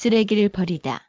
쓰레기를 버리다.